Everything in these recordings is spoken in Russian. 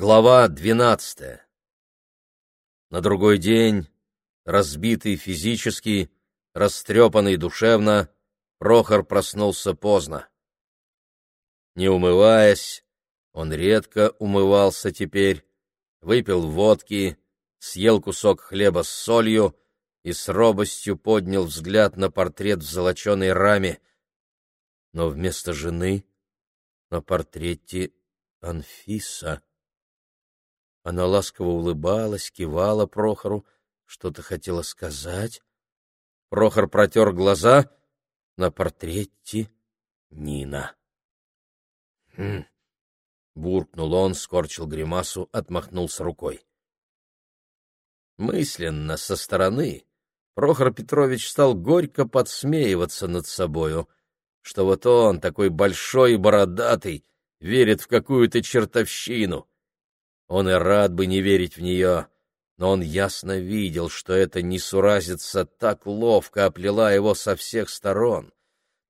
Глава двенадцатая На другой день, разбитый физически, растрепанный душевно, Прохор проснулся поздно. Не умываясь, он редко умывался теперь, выпил водки, съел кусок хлеба с солью и с робостью поднял взгляд на портрет в золоченой раме. Но вместо жены на портрете Анфиса. Она ласково улыбалась, кивала Прохору, что-то хотела сказать. Прохор протер глаза. На портрете Нина. «Хм!» — буркнул он, скорчил гримасу, отмахнулся рукой. Мысленно, со стороны, Прохор Петрович стал горько подсмеиваться над собою, что вот он, такой большой и бородатый, верит в какую-то чертовщину. Он и рад бы не верить в нее, но он ясно видел, что эта несуразица так ловко оплела его со всех сторон,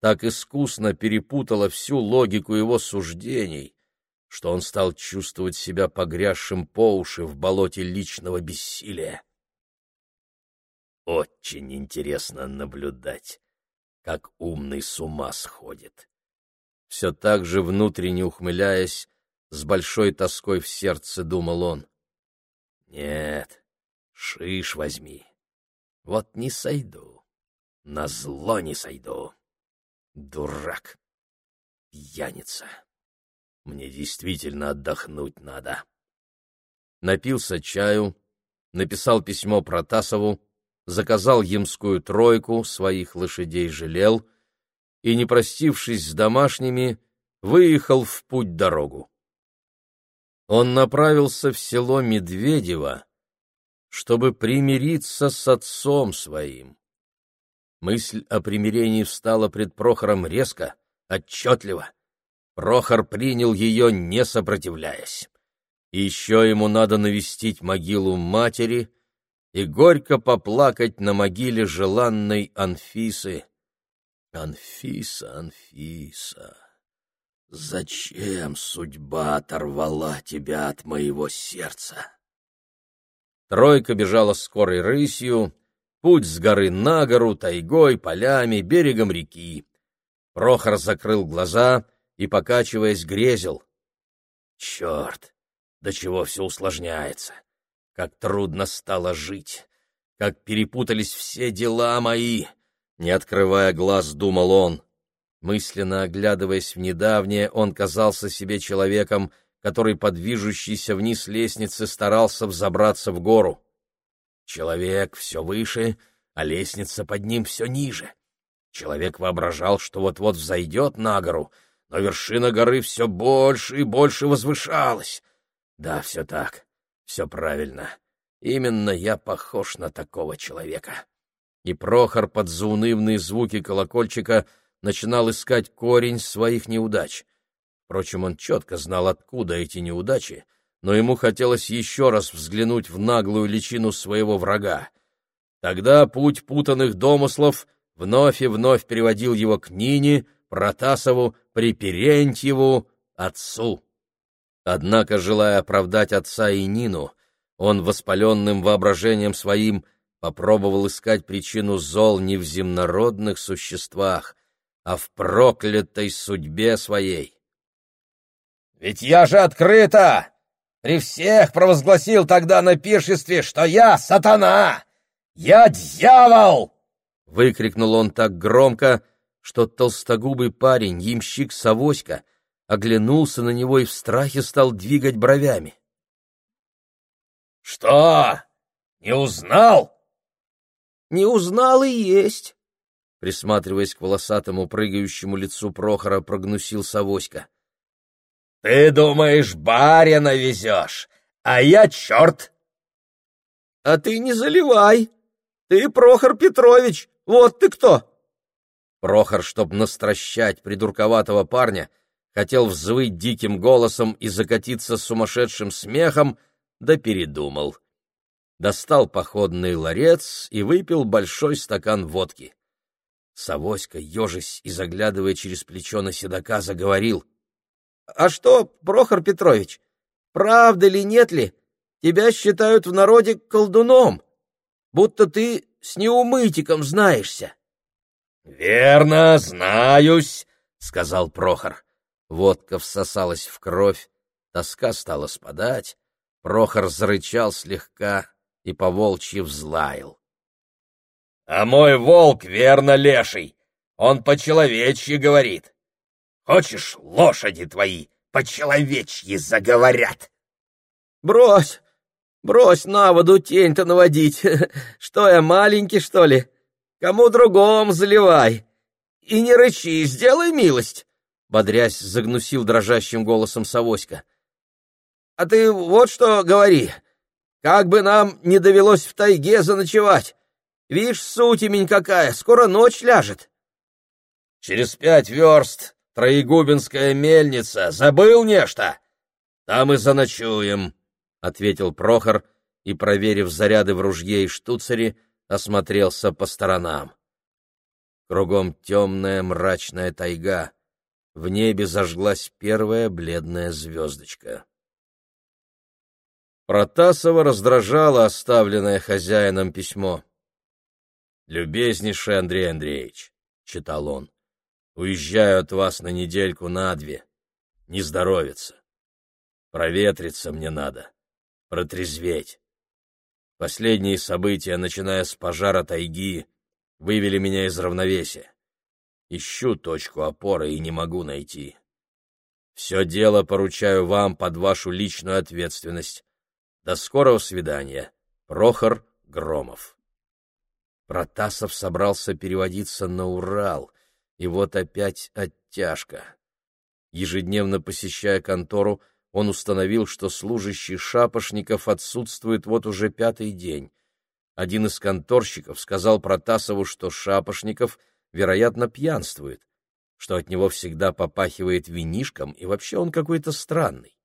так искусно перепутала всю логику его суждений, что он стал чувствовать себя погрязшим по уши в болоте личного бессилия. Очень интересно наблюдать, как умный с ума сходит все так же внутренне ухмыляясь, с большой тоской в сердце думал он. Нет, шиш возьми. Вот не сойду, на зло не сойду. Дурак, пьяница. Мне действительно отдохнуть надо. Напился чаю, написал письмо Протасову, заказал ямскую тройку, своих лошадей жалел — и, не простившись с домашними, выехал в путь-дорогу. Он направился в село Медведево, чтобы примириться с отцом своим. Мысль о примирении встала пред Прохором резко, отчетливо. Прохор принял ее, не сопротивляясь. Еще ему надо навестить могилу матери и горько поплакать на могиле желанной Анфисы. Анфиса, Анфиса, зачем судьба оторвала тебя от моего сердца? Тройка бежала скорой рысью, путь с горы на гору, тайгой, полями, берегом реки. Прохор закрыл глаза и, покачиваясь, грезил. Черт, до чего все усложняется! Как трудно стало жить! Как перепутались все дела мои! Не открывая глаз, думал он. Мысленно оглядываясь в недавнее, он казался себе человеком, который по движущейся вниз лестнице старался взобраться в гору. Человек все выше, а лестница под ним все ниже. Человек воображал, что вот-вот взойдет на гору, но вершина горы все больше и больше возвышалась. Да, все так, все правильно. Именно я похож на такого человека и Прохор под заунывные звуки колокольчика начинал искать корень своих неудач. Впрочем, он четко знал, откуда эти неудачи, но ему хотелось еще раз взглянуть в наглую личину своего врага. Тогда путь путанных домыслов вновь и вновь переводил его к Нине, Протасову, Приперентьеву, отцу. Однако, желая оправдать отца и Нину, он воспаленным воображением своим — попробовал искать причину зол не в земнородных существах, а в проклятой судьбе своей. «Ведь я же открыто при всех провозгласил тогда на пиршестве, что я сатана! Я дьявол!» Выкрикнул он так громко, что толстогубый парень, ямщик Савоська, оглянулся на него и в страхе стал двигать бровями. «Что? Не узнал?» Не узнал и есть. Присматриваясь к волосатому прыгающему лицу Прохора, прогнусил Савоська. — Ты думаешь, барина везешь, а я черт! — А ты не заливай! Ты Прохор Петрович, вот ты кто! Прохор, чтоб настращать придурковатого парня, хотел взвыть диким голосом и закатиться сумасшедшим смехом, да передумал. — достал походный ларец и выпил большой стакан водки. Савоська, ежась и заглядывая через плечо на седока, заговорил. — А что, Прохор Петрович, правда ли, нет ли, тебя считают в народе колдуном, будто ты с неумытиком знаешься. — Верно, знаюсь, — сказал Прохор. Водка всосалась в кровь, тоска стала спадать, Прохор зарычал слегка и поволчьи взлаял. — А мой волк верно леший, он по-человечьи говорит. Хочешь, лошади твои по-человечьи заговорят? — Брось, брось на воду тень-то наводить. Что я, маленький, что ли? Кому другому заливай. И не рычи, сделай милость бодрясь, загнусил дрожащим голосом Савоська. — А ты вот что говори. Как бы нам не довелось в тайге заночевать. Вишь, сутемень какая, скоро ночь ляжет. — Через пять верст Троегубинская мельница. Забыл нечто? Там и заночуем, — ответил Прохор и, проверив заряды в ружье и штуцере, осмотрелся по сторонам. Кругом темная мрачная тайга — в небе зажглась первая бледная звездочка. Протасова раздражало оставленное хозяином письмо. «Любезнейший Андрей Андреевич», — читал он, — «уезжаю от вас на недельку на две. Не здоровится. Проветриться мне надо, протрезветь. Последние события, начиная с пожара тайги, вывели меня из равновесия. Ищу точку опоры и не могу найти. Все дело поручаю вам под вашу личную ответственность. До скорого свидания. Прохор Громов. Протасов собрался переводиться на Урал, и вот опять оттяжка. Ежедневно посещая контору, он установил, что служащий Шапошников отсутствует вот уже пятый день. Один из конторщиков сказал Протасову, что Шапошников — вероятно, пьянствует, что от него всегда попахивает винишком, и вообще он какой-то странный.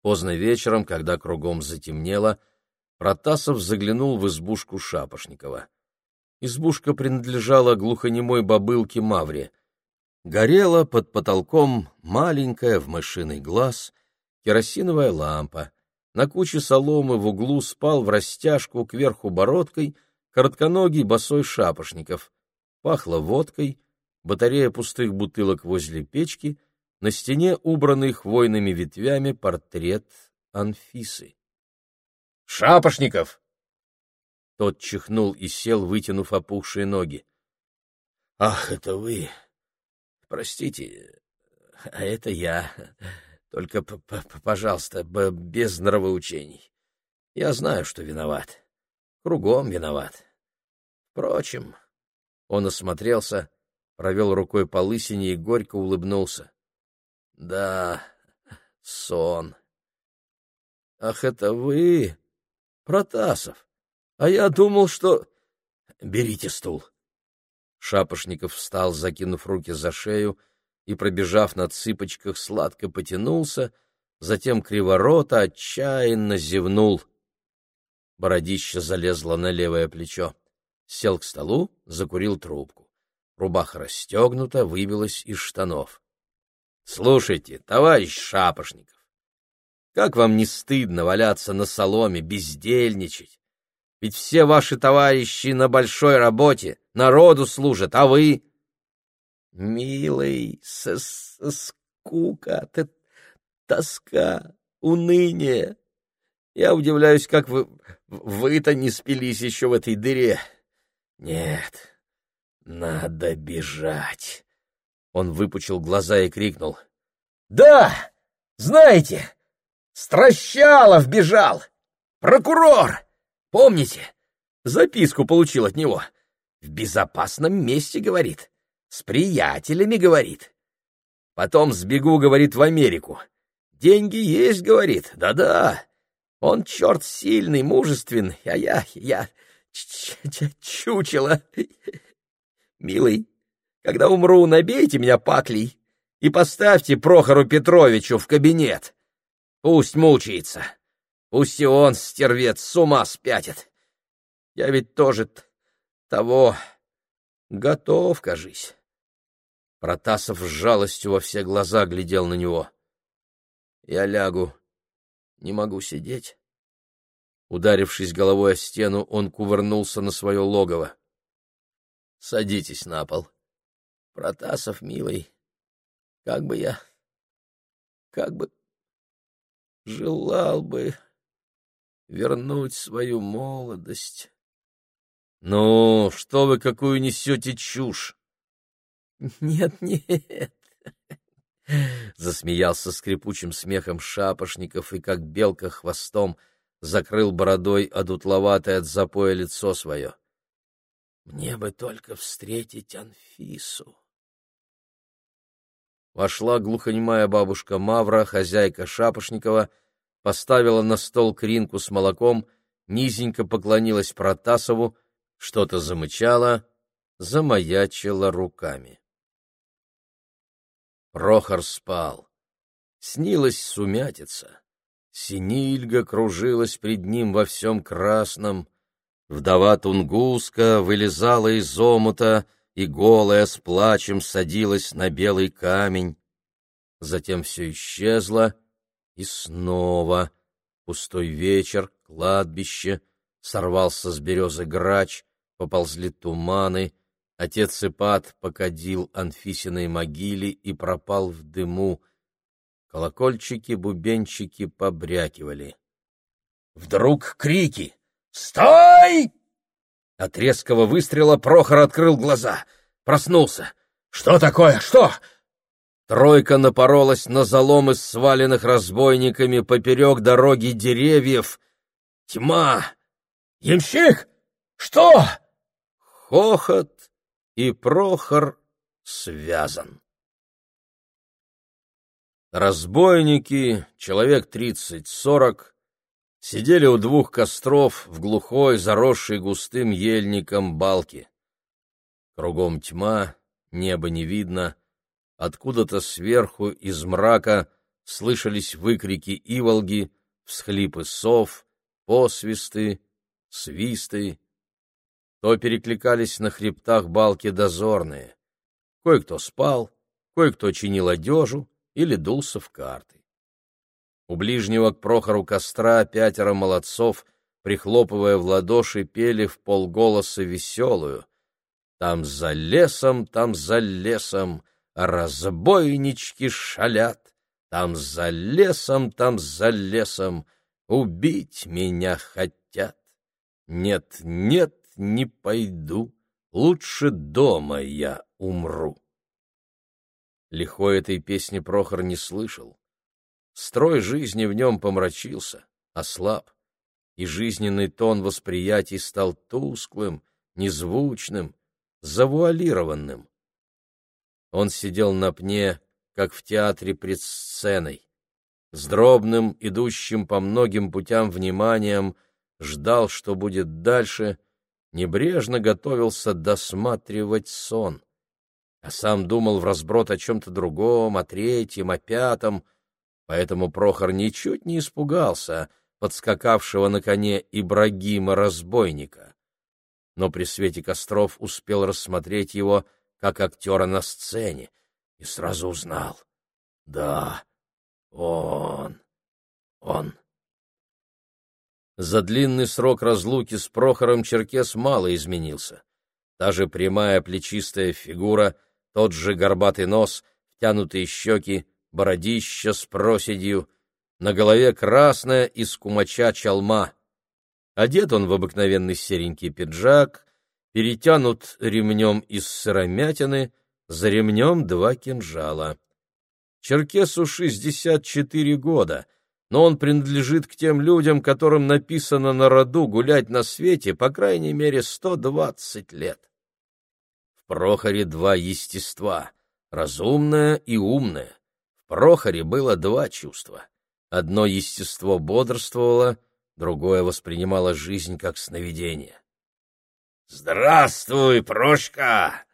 Поздно вечером, когда кругом затемнело, Протасов заглянул в избушку Шапошникова. Избушка принадлежала глухонемой бабылке Мавре. Горела под потолком маленькая в мышиный глаз керосиновая лампа. На куче соломы в углу спал в растяжку кверху бородкой коротконогий босой Шапошников пахло водкой, батарея пустых бутылок возле печки, на стене убранный хвойными ветвями портрет Анфисы. «Шапошников!» Тот чихнул и сел, вытянув опухшие ноги. «Ах, это вы! Простите, а это я. Только, п -п пожалуйста, без нравоучений. Я знаю, что виноват. Кругом виноват. Впрочем, он осмотрелся, провел рукой по лысине и горько улыбнулся. Да, сон. Ах, это вы, Протасов. А я думал, что... Берите стул. Шапошников встал, закинув руки за шею, и, пробежав на цыпочках, сладко потянулся, затем криворота отчаянно зевнул. Бородище залезло на левое плечо сел к столу, закурил трубку. Рубаха расстегнута, выбилась из штанов. — Слушайте, товарищ Шапошников, как вам не стыдно валяться на соломе, бездельничать? Ведь все ваши товарищи на большой работе, народу служат, а вы... — Милый, с скука, ты, тоска, уныние. Я удивляюсь, как вы... вы-то не спились еще в этой дыре. Нет, надо бежать. Он выпучил глаза и крикнул. Да, знаете, Стращалов бежал. Прокурор. Помните? Записку получил от него. В безопасном месте, говорит. С приятелями, говорит. Потом сбегу, говорит, в Америку. Деньги есть, говорит. Да-да. Он черт сильный, мужественный, а я... я чучело. Милый, когда умру, набейте меня паклей и поставьте Прохору Петровичу в кабинет. Пусть мучается. Пусть и он, стервец, с ума спятит. Я ведь тоже того готов, кажись. Протасов с жалостью во все глаза глядел на него. Я лягу, не могу сидеть. Ударившись головой о стену, он кувырнулся на свое логово. — Садитесь на пол. Протасов, милый, как бы я... как бы... желал бы вернуть свою молодость. — Ну, что вы какую несете чушь? — Нет, нет, — засмеялся скрипучим смехом шапошников и, как белка хвостом, закрыл бородой одутловатое от запоя лицо свое. — Мне бы только встретить Анфису. Вошла глухонемая бабушка Мавра, хозяйка Шапошникова, поставила на стол кринку с молоком, низенько поклонилась Протасову, что-то замычала, замаячила руками. Прохор спал. Снилась сумятица. Синильга кружилась пред ним во всем красном. Вдова Тунгуска вылезала из омута и, голая, с плачем садилась на белый камень. Затем все исчезло, и снова пустой вечер, кладбище, сорвался с березы грач, поползли туманы, отец Ипат покадил Анфисиной могиле и пропал в дыму. Колокольчики, бубенчики побрякивали. Вдруг крики «Стой!» От резкого выстрела Прохор открыл глаза, проснулся. «Что такое? Что?» Тройка напоролась на залом из сваленных разбойниками поперек дороги деревьев. Тьма! «Ямщик! Что?» Хохот, и Прохор связан. Разбойники, человек тридцать-сорок, сидели у двух костров в глухой, заросшей густым ельником балке. Кругом тьма, небо не видно, откуда-то сверху из мрака слышались выкрики иволги, всхлипы сов, посвисты, свисты. То перекликались на хребтах балки дозорные. Кое-кто спал, кое-кто чинил одежу или дулся в карты. У ближнего к Прохору костра пятеро молодцов, прихлопывая в ладоши, пели в полголоса веселую. Там за лесом, там за лесом разбойнички шалят, Там за лесом, там за лесом убить меня хотят. Нет, нет, не пойду, лучше дома я умру. Лихой этой песни Прохор не слышал. Строй жизни в нем помрачился, ослаб, и жизненный тон восприятий стал тусклым, незвучным, завуалированным. Он сидел на пне, как в театре пред сценой. С дробным, идущим по многим путям вниманием, ждал, что будет дальше, небрежно готовился досматривать сон. А сам думал в разброд о чем-то другом, о третьем, о пятом — Поэтому Прохор ничуть не испугался подскакавшего на коне Ибрагима-разбойника. Но при свете костров успел рассмотреть его как актера на сцене и сразу узнал. Да, он, он. За длинный срок разлуки с Прохором Черкес мало изменился. Та же прямая плечистая фигура, тот же горбатый нос, втянутые щеки, бородища с проседью, на голове красная из кумача чалма. Одет он в обыкновенный серенький пиджак, перетянут ремнем из сыромятины, за ремнем два кинжала. Черкесу шестьдесят четыре года, но он принадлежит к тем людям, которым написано на роду гулять на свете по крайней мере сто двадцать лет. В Прохоре два естества — разумное и умное. Прохоре было два чувства. Одно естество бодрствовало, другое воспринимало жизнь как сновидение. «Здравствуй, Прошка!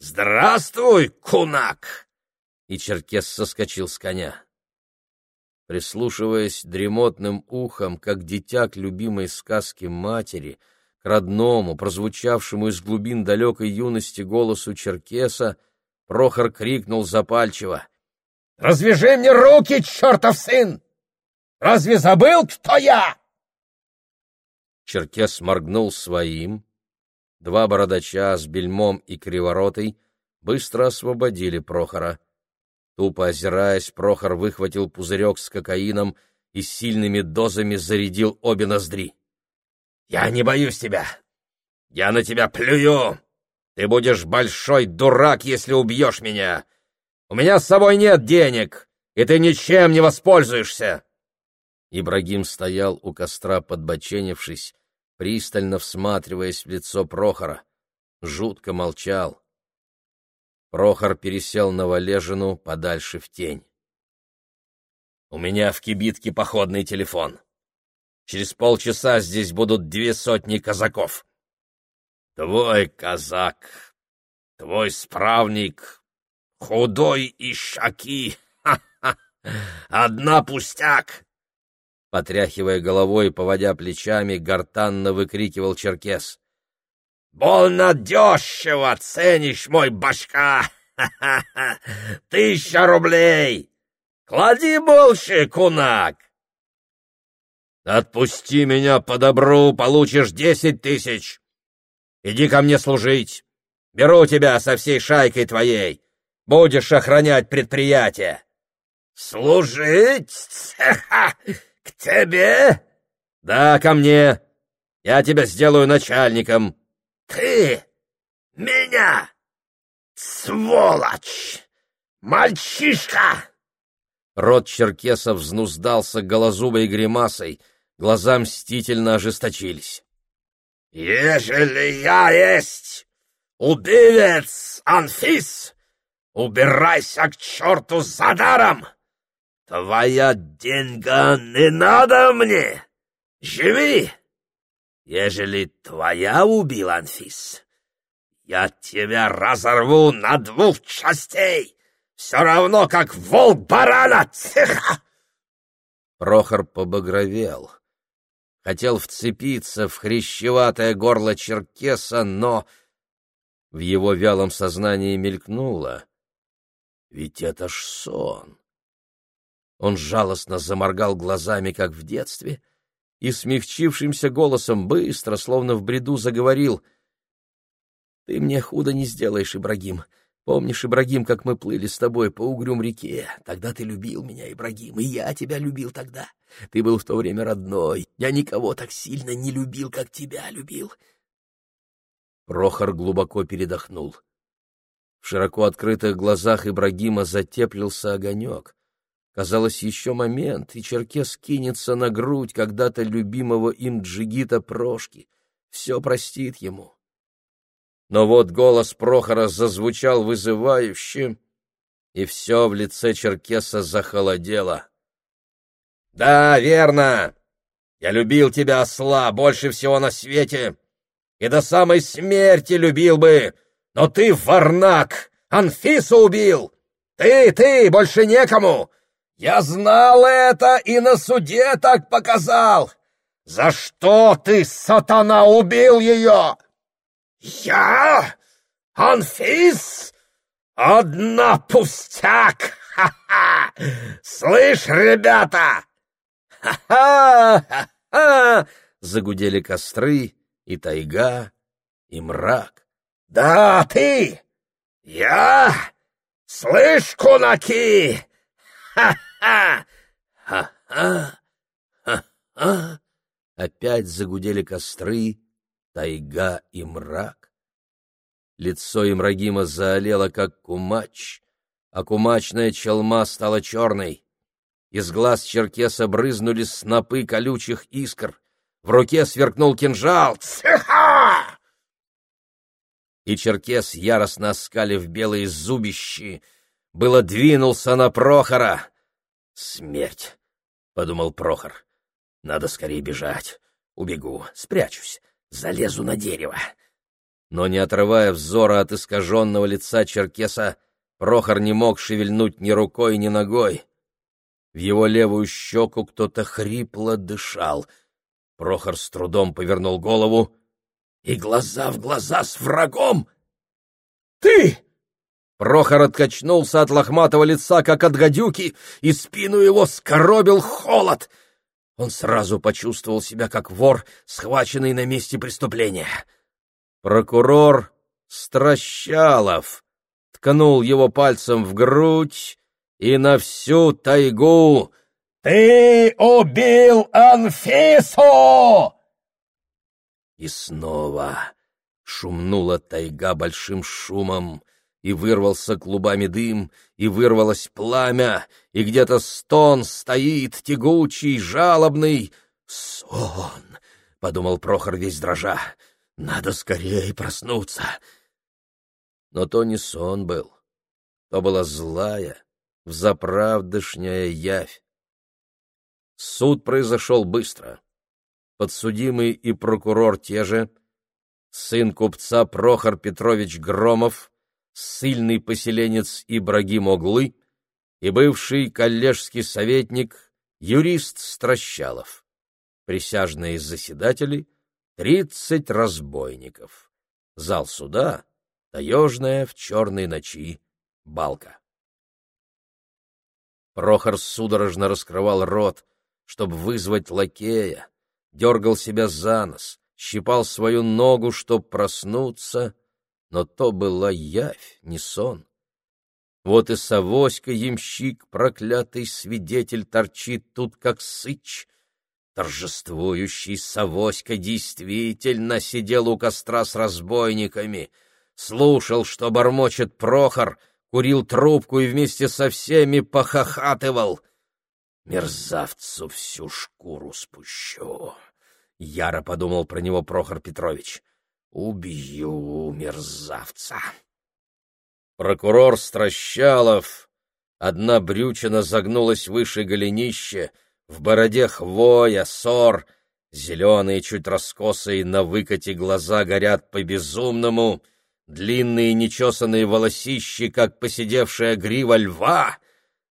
Здравствуй, кунак!» И Черкес соскочил с коня. Прислушиваясь дремотным ухом, как дитя к любимой сказке матери, к родному, прозвучавшему из глубин далекой юности голосу Черкеса, Прохор крикнул запальчиво. Развяжи мне руки, чертов сын! Разве забыл, кто я?» Черкес моргнул своим. Два бородача с бельмом и криворотой быстро освободили Прохора. Тупо озираясь, Прохор выхватил пузырек с кокаином и сильными дозами зарядил обе ноздри. «Я не боюсь тебя! Я на тебя плюю! Ты будешь большой дурак, если убьешь меня! У меня с собой нет денег, и ты ничем не воспользуешься!» Ибрагим стоял у костра, подбоченившись, пристально всматриваясь в лицо Прохора. Жутко молчал. Прохор пересел на валежину подальше в тень. «У меня в кибитке походный телефон. Через полчаса здесь будут две сотни казаков. Твой казак, твой справник, худой и шаки, ха-ха, одна пустяк!» Потряхивая головой и поводя плечами, гортанно выкрикивал Черкес. Больно дешево ценишь, мой башка! Тысяча рублей! Клади больше, кунак!» «Отпусти меня по добру, получишь десять тысяч! Иди ко мне служить! Беру тебя со всей шайкой твоей! Будешь охранять предприятие!» «Служить? К тебе?» «Да, ко мне! Я тебя сделаю начальником!» Ты меня, сволочь, мальчишка! Рот черкеса взнуздался голозубой гримасой, глаза мстительно ожесточились. «Ежели я есть убивец Анфис, убирайся к черту за даром! Твоя деньга не надо мне! Живи!» Ежели твоя убил, Анфис, я тебя разорву на двух частей, все равно как волк барана, тихо!» Прохор побагровел. Хотел вцепиться в хрящеватое горло черкеса, но в его вялом сознании мелькнуло. Ведь это ж сон. Он жалостно заморгал глазами, как в детстве, и смягчившимся голосом быстро, словно в бреду, заговорил. — Ты мне худо не сделаешь, Ибрагим. Помнишь, Ибрагим, как мы плыли с тобой по угрюм реке? Тогда ты любил меня, Ибрагим, и я тебя любил тогда. Ты был в то время родной. Я никого так сильно не любил, как тебя любил. Прохор глубоко передохнул. В широко открытых глазах Ибрагима затеплился огонек. Казалось, еще момент, и Черкес кинется на грудь когда-то любимого им джигита Прошки. Все простит ему. Но вот голос Прохора зазвучал вызывающе, и все в лице Черкеса захолодело. — Да, верно. Я любил тебя, осла, больше всего на свете, и до самой смерти любил бы, но ты, варнак, Анфису убил! Ты, ты, больше некому! Я знал это и на суде так показал. За что ты, сатана, убил ее? Я? Анфис? Одна пустяк! Ха-ха! Слышь, ребята! Ха-ха! Загудели костры, и тайга, и мрак. Да, ты! Я? Слышь, кунаки! Ха-ха! Ха! Ха-ха! Ха-ха! Опять загудели костры, тайга и мрак. Лицо Имрагима заолело, как кумач, а кумачная челма стала черной. Из глаз черкеса брызнули снопы колючих искр. В руке сверкнул кинжал. «Цеха!» И черкес, яростно оскалив белые зубищи, было двинулся на Прохора. «Смерть!» — подумал Прохор. «Надо скорее бежать. Убегу, спрячусь, залезу на дерево». Но, не отрывая взора от искаженного лица Черкеса, Прохор не мог шевельнуть ни рукой, ни ногой. В его левую щеку кто-то хрипло дышал. Прохор с трудом повернул голову, и глаза в глаза с врагом. «Ты!» Прохор откачнулся от лохматого лица, как от гадюки, и спину его скоробил холод. он сразу почувствовал себя как вор, схваченный на месте преступления. Прокурор Стращалов ткнул его пальцем в грудь и на всю тайгу «Ты убил Анфису!» И снова шумнула тайга большим шумом, и вырвался клубами дым, и вырвалось пламя, и где-то стон стоит, тягучий, жалобный. «Сон!» — подумал Прохор весь дрожа. «Надо скорее проснуться!» Но то не сон был, то была злая, взаправдышняя явь. Суд произошел быстро. Подсудимый и прокурор те же, сын купца Прохор Петрович Громов, сильный поселенец Ибрагим Оглы и бывший коллежский советник, юрист Стращалов. Присяжные заседатели — тридцать разбойников. Зал суда — таежная в черной ночи балка. Прохор судорожно раскрывал рот, чтобы вызвать лакея, дергал себя за нос, щипал свою ногу, чтоб проснуться, но то была явь, не сон. Вот и Савоська, ямщик, проклятый свидетель, торчит тут, как сыч. Торжествующий Савоська действительно сидел у костра с разбойниками, слушал, что бормочет Прохор, курил трубку и вместе со всеми похохатывал — Мерзавцу всю шкуру спущу. Яро подумал про него Прохор Петрович. Убью мерзавца. Прокурор Стращалов. Одна брючина загнулась выше голенища, в бороде хвоя, сор, зеленые, чуть раскосые на выкате глаза горят по-безумному, длинные нечесанные волосищи, как посидевшая грива льва —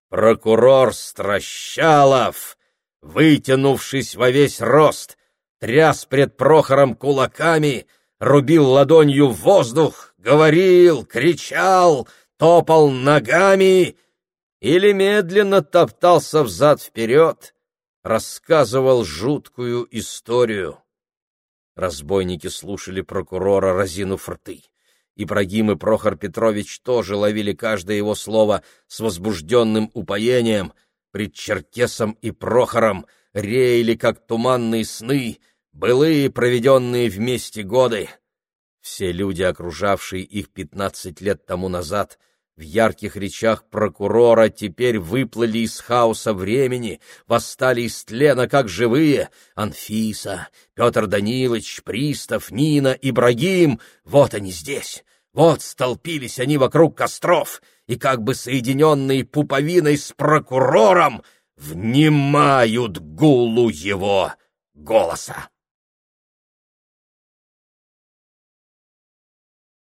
Прокурор Стращалов, вытянувшись во весь рост, тряс пред Прохором кулаками, рубил ладонью в воздух, говорил, кричал, топал ногами или медленно топтался взад-вперед, рассказывал жуткую историю. Разбойники слушали прокурора, разинув рты. Ибрагим и Прохор Петрович тоже ловили каждое его слово с возбужденным упоением. Пред Черкесом и Прохором реяли, как туманные сны, былые проведенные вместе годы. Все люди, окружавшие их пятнадцать лет тому назад, в ярких речах прокурора теперь выплыли из хаоса времени, восстали из тлена, как живые. Анфиса, Петр Данилович, Пристав, Нина, Ибрагим — вот они здесь, вот столпились они вокруг костров и, как бы соединенные пуповиной с прокурором, внимают гулу его голоса.